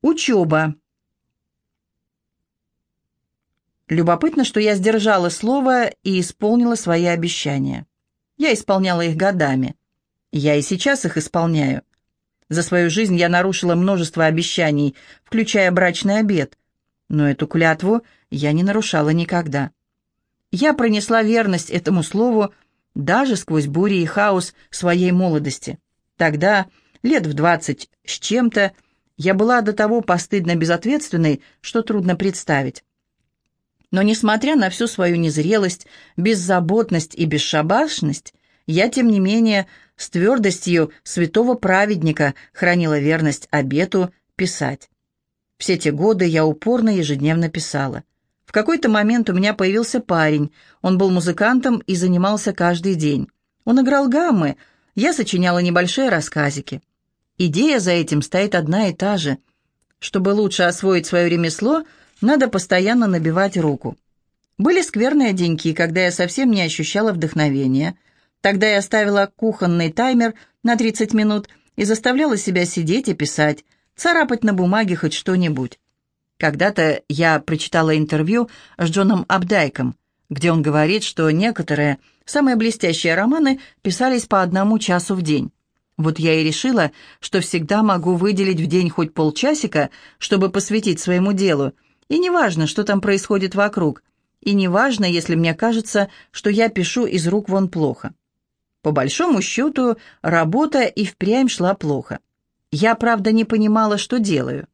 Учеба. Любопытно, что я сдержала слово и исполнила свои обещания. Я исполняла их годами. Я и сейчас их исполняю. За свою жизнь я нарушила множество обещаний, включая брачный обет, но эту клятву я не нарушала никогда. Я пронесла верность этому слову даже сквозь бури и хаос своей молодости. Тогда, лет в двадцать с чем-то, я была до того постыдно безответственной, что трудно представить. Но, несмотря на всю свою незрелость, беззаботность и бесшабашность, я, тем не менее, с твердостью святого праведника хранила верность обету писать. Все те годы я упорно ежедневно писала. В какой-то момент у меня появился парень. Он был музыкантом и занимался каждый день. Он играл гаммы, я сочиняла небольшие рассказики. Идея за этим стоит одна и та же. Чтобы лучше освоить свое ремесло, надо постоянно набивать руку. Были скверные деньки, когда я совсем не ощущала вдохновения. Тогда я ставила кухонный таймер на 30 минут и заставляла себя сидеть и писать, царапать на бумаге хоть что-нибудь. Когда-то я прочитала интервью с Джоном Абдайком, где он говорит, что некоторые самые блестящие романы писались по одному часу в день. Вот я и решила, что всегда могу выделить в день хоть полчасика, чтобы посвятить своему делу, и неважно, что там происходит вокруг, и неважно, если мне кажется, что я пишу из рук вон плохо. По большому счету, работа и впрямь шла плохо. Я, правда, не понимала, что делаю.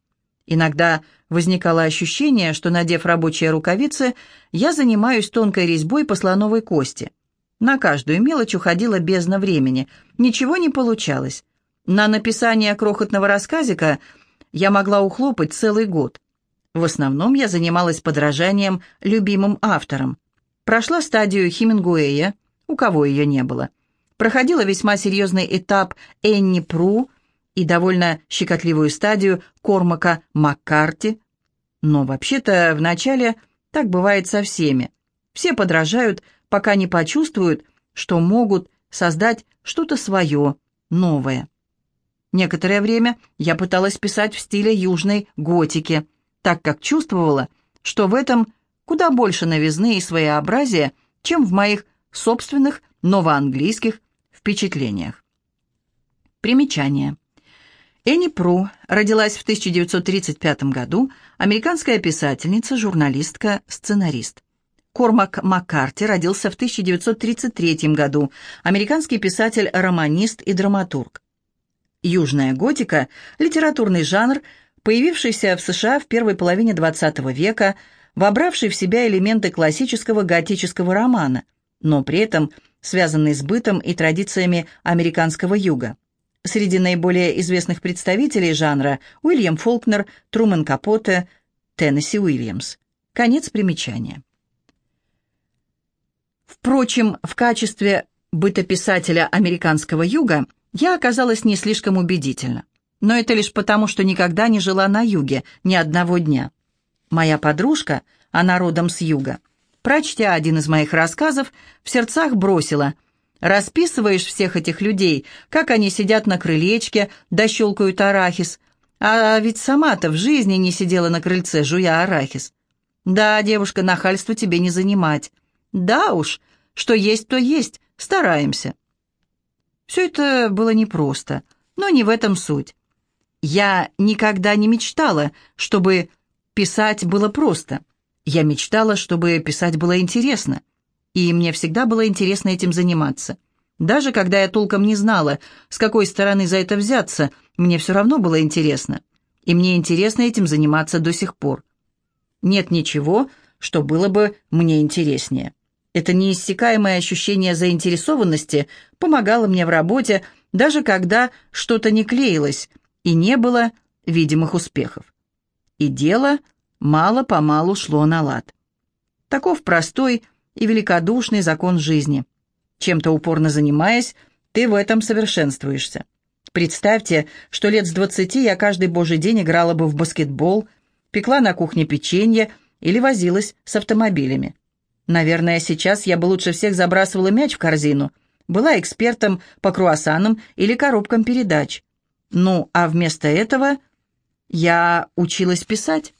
Иногда возникало ощущение, что, надев рабочие рукавицы, я занимаюсь тонкой резьбой по слоновой кости – на каждую мелочь уходило бездна времени. Ничего не получалось. На написание крохотного рассказика я могла ухлопать целый год. В основном я занималась подражанием любимым авторам. Прошла стадию Хемингуэя, у кого ее не было. Проходила весьма серьезный этап Энни Пру и довольно щекотливую стадию Кормака Маккарти. Но вообще-то вначале так бывает со всеми. Все подражают пока не почувствуют, что могут создать что-то свое, новое. Некоторое время я пыталась писать в стиле южной готики, так как чувствовала, что в этом куда больше новизны и своеобразия, чем в моих собственных новоанглийских впечатлениях. Примечание. Энни Пру родилась в 1935 году, американская писательница, журналистка, сценарист. Кормак Маккарти родился в 1933 году, американский писатель, романист и драматург. Южная готика – литературный жанр, появившийся в США в первой половине XX века, вобравший в себя элементы классического готического романа, но при этом связанный с бытом и традициями американского юга. Среди наиболее известных представителей жанра – Уильям Фолкнер, Трумэн Капоте, Теннесси Уильямс. Конец примечания. Впрочем, в качестве бытописателя американского юга я оказалась не слишком убедительна. Но это лишь потому, что никогда не жила на юге ни одного дня. Моя подружка, она родом с юга, прочтя один из моих рассказов, в сердцах бросила «Расписываешь всех этих людей, как они сидят на крылечке, да щелкают арахис, а ведь сама-то в жизни не сидела на крыльце, жуя арахис. Да, девушка, нахальство тебе не занимать. Да уж, что есть, то есть, стараемся. Все это было непросто, но не в этом суть. Я никогда не мечтала, чтобы писать было просто. Я мечтала, чтобы писать было интересно. И мне всегда было интересно этим заниматься. Даже когда я толком не знала, с какой стороны за это взяться, мне все равно было интересно. И мне интересно этим заниматься до сих пор. Нет ничего, что было бы мне интереснее. Это неиссякаемое ощущение заинтересованности помогало мне в работе, даже когда что-то не клеилось и не было видимых успехов. И дело мало-помалу шло на лад. Таков простой и великодушный закон жизни. Чем-то упорно занимаясь, ты в этом совершенствуешься. Представьте, что лет с двадцати я каждый божий день играла бы в баскетбол, пекла на кухне печенье или возилась с автомобилями. Наверное, сейчас я бы лучше всех забрасывала мяч в корзину, была экспертом по круассанам или коробкам передач. Ну, а вместо этого Я училась писать.